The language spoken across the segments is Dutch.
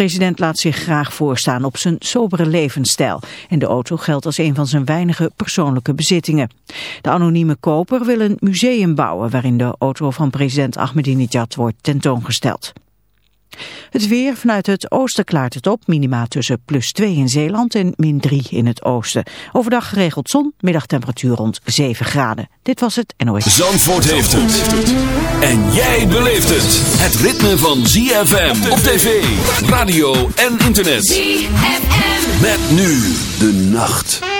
president laat zich graag voorstaan op zijn sobere levensstijl. En de auto geldt als een van zijn weinige persoonlijke bezittingen. De anonieme koper wil een museum bouwen waarin de auto van president Ahmadinejad wordt tentoongesteld. Het weer vanuit het oosten klaart het op. Minima tussen plus 2 in Zeeland en min 3 in het oosten. Overdag geregeld zon, middagtemperatuur rond 7 graden. Dit was het NOS. Zandvoort heeft het. En jij beleeft het. Het ritme van ZFM op tv, radio en internet. ZFM. Met nu de nacht.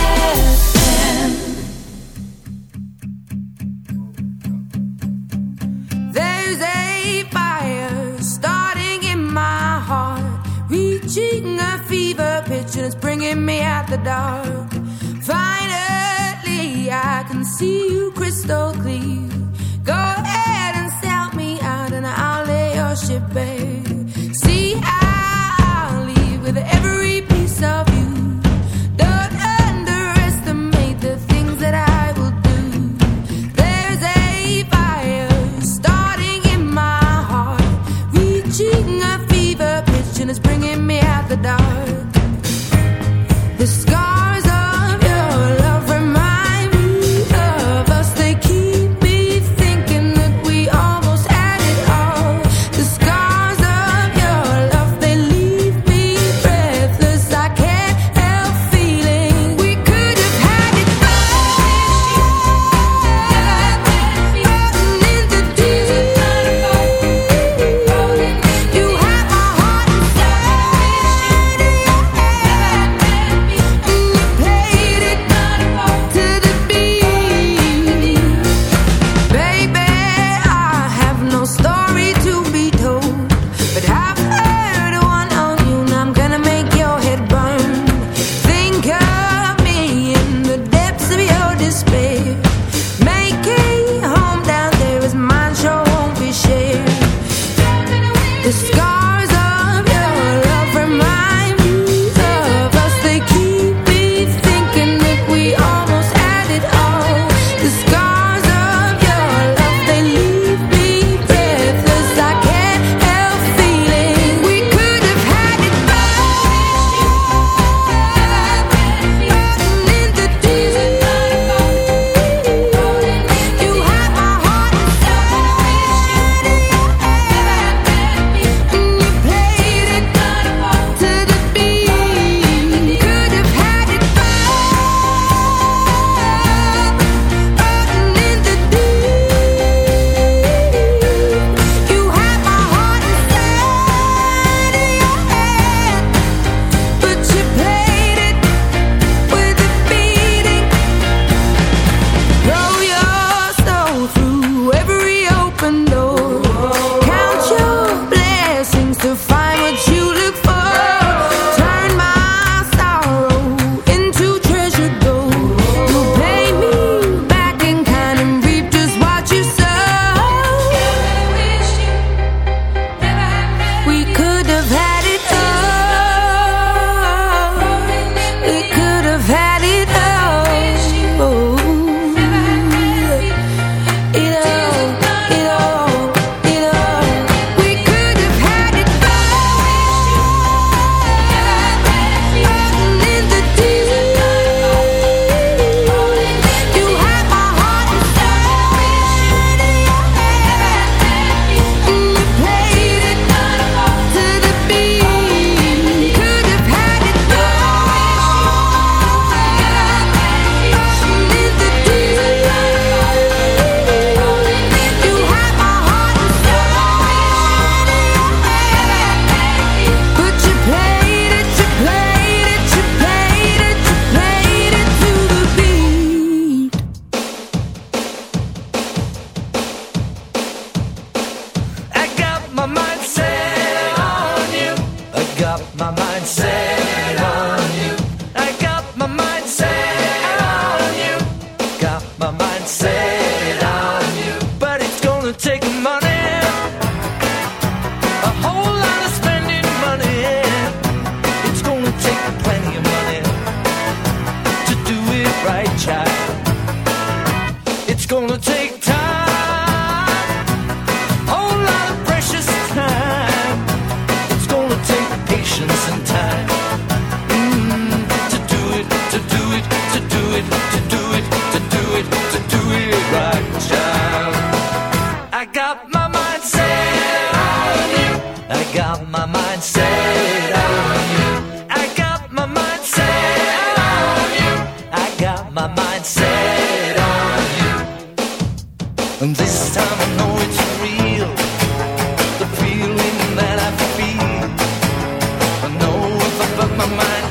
my mind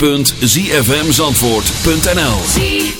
www.zfmzandvoort.nl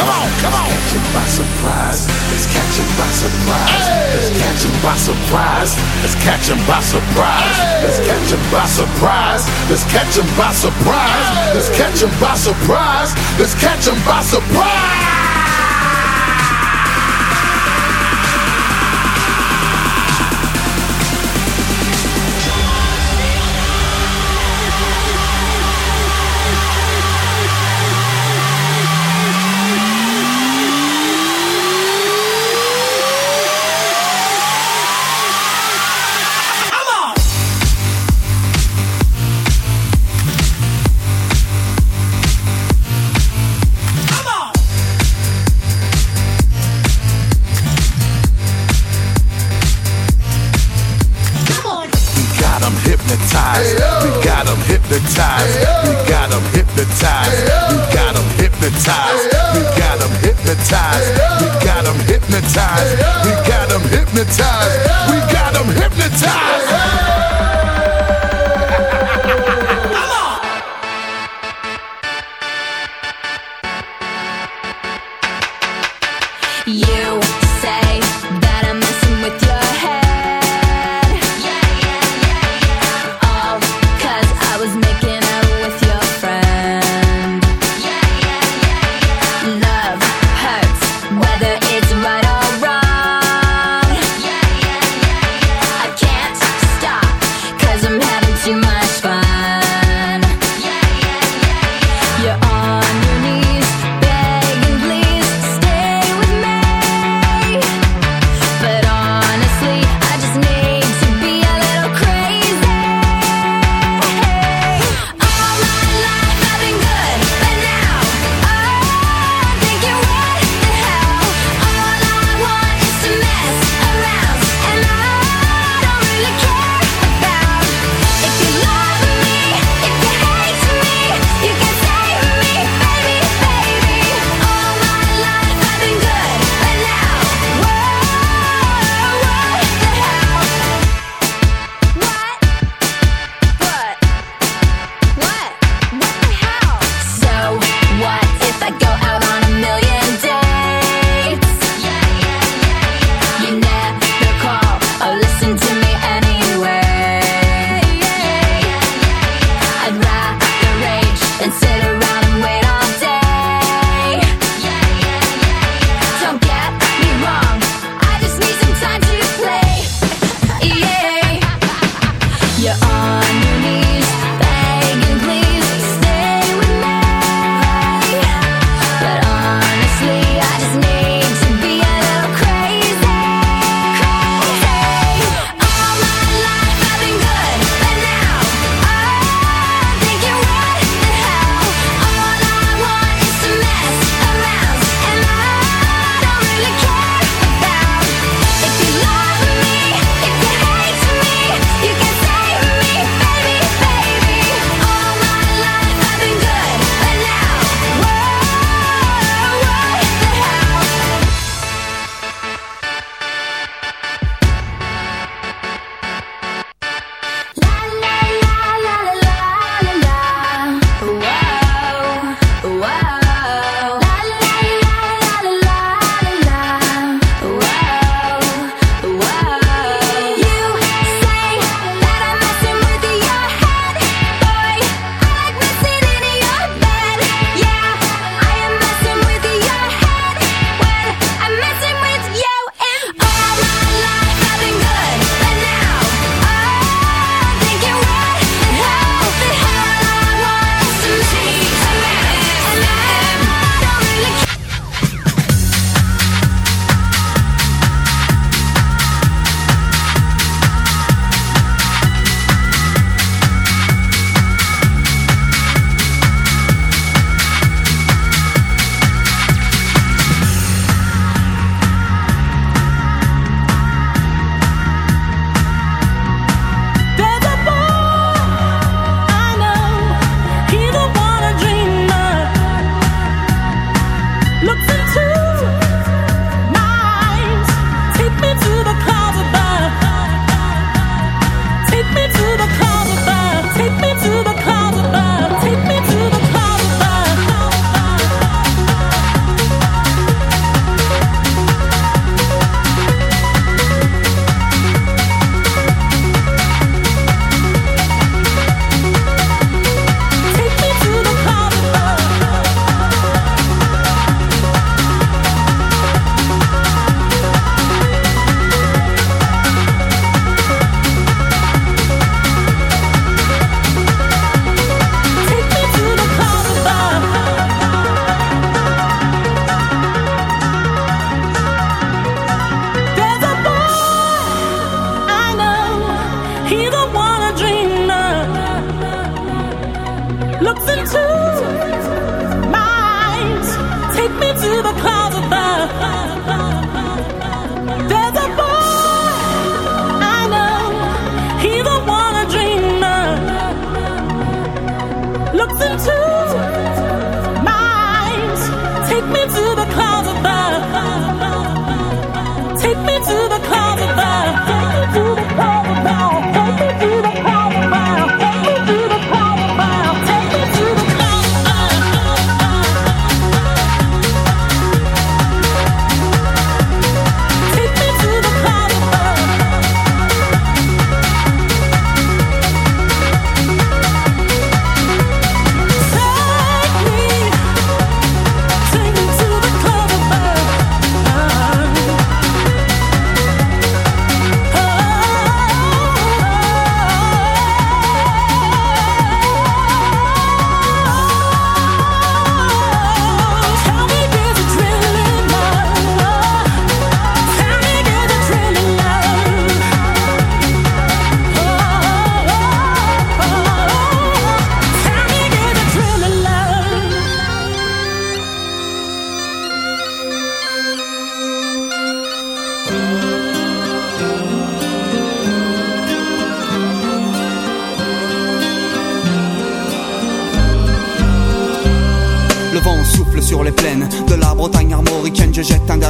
Come on, come on. Catch 'em by surprise. Let's catch 'em by surprise. Let's catch 'em by surprise. Let's catch 'em by surprise. Let's catch 'em by surprise. Let's catch 'em by surprise. Let's catch 'em by surprise. Let's catch 'em by surprise.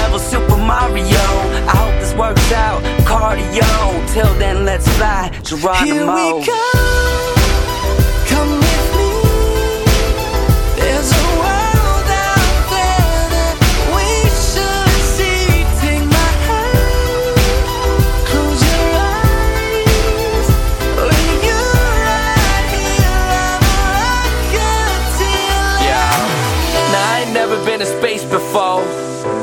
level Super Mario. I hope this works out. Cardio. Till then, let's fly. Geronimo. Here we go. Come with me. There's a world out there that we should see. Take my hand. Close your eyes. you right here, I'm a rocket yeah. Now I ain't never been space before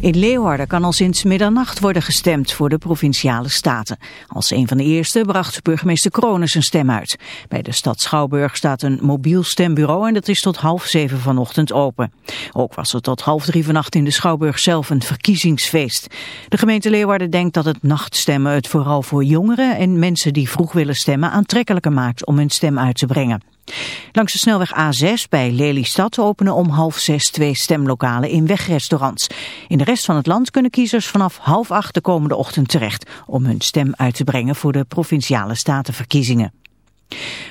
In Leeuwarden kan al sinds middernacht worden gestemd voor de Provinciale Staten. Als een van de eerste bracht burgemeester Kronen zijn stem uit. Bij de stad Schouwburg staat een mobiel stembureau en dat is tot half zeven vanochtend open. Ook was er tot half drie vannacht in de Schouwburg zelf een verkiezingsfeest. De gemeente Leeuwarden denkt dat het nachtstemmen het vooral voor jongeren en mensen die vroeg willen stemmen aantrekkelijker maakt om hun stem uit te brengen. Langs de snelweg A6 bij Lelystad openen om half zes twee stemlokalen in wegrestaurants. In de rest van het land kunnen kiezers vanaf half acht de komende ochtend terecht om hun stem uit te brengen voor de provinciale statenverkiezingen.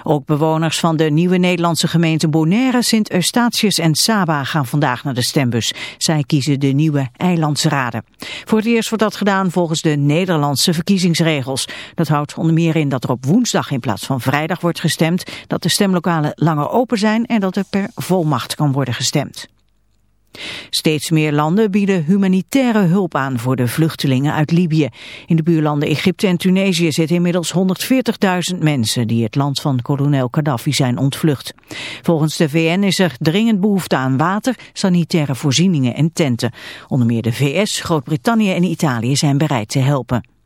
Ook bewoners van de nieuwe Nederlandse gemeenten Bonaire, Sint Eustatius en Saba gaan vandaag naar de stembus. Zij kiezen de nieuwe eilandsraden. Voor het eerst wordt dat gedaan volgens de Nederlandse verkiezingsregels. Dat houdt onder meer in dat er op woensdag in plaats van vrijdag wordt gestemd, dat de stemlokalen langer open zijn en dat er per volmacht kan worden gestemd. Steeds meer landen bieden humanitaire hulp aan voor de vluchtelingen uit Libië. In de buurlanden Egypte en Tunesië zitten inmiddels 140.000 mensen die het land van kolonel Gaddafi zijn ontvlucht. Volgens de VN is er dringend behoefte aan water, sanitaire voorzieningen en tenten. Onder meer de VS, Groot-Brittannië en Italië zijn bereid te helpen.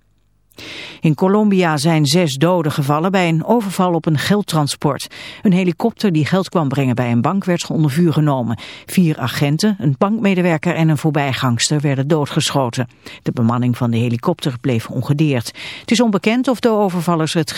In Colombia zijn zes doden gevallen bij een overval op een geldtransport. Een helikopter die geld kwam brengen bij een bank werd onder vuur genomen. Vier agenten, een bankmedewerker en een voorbijgangster werden doodgeschoten. De bemanning van de helikopter bleef ongedeerd. Het is onbekend of de overvallers het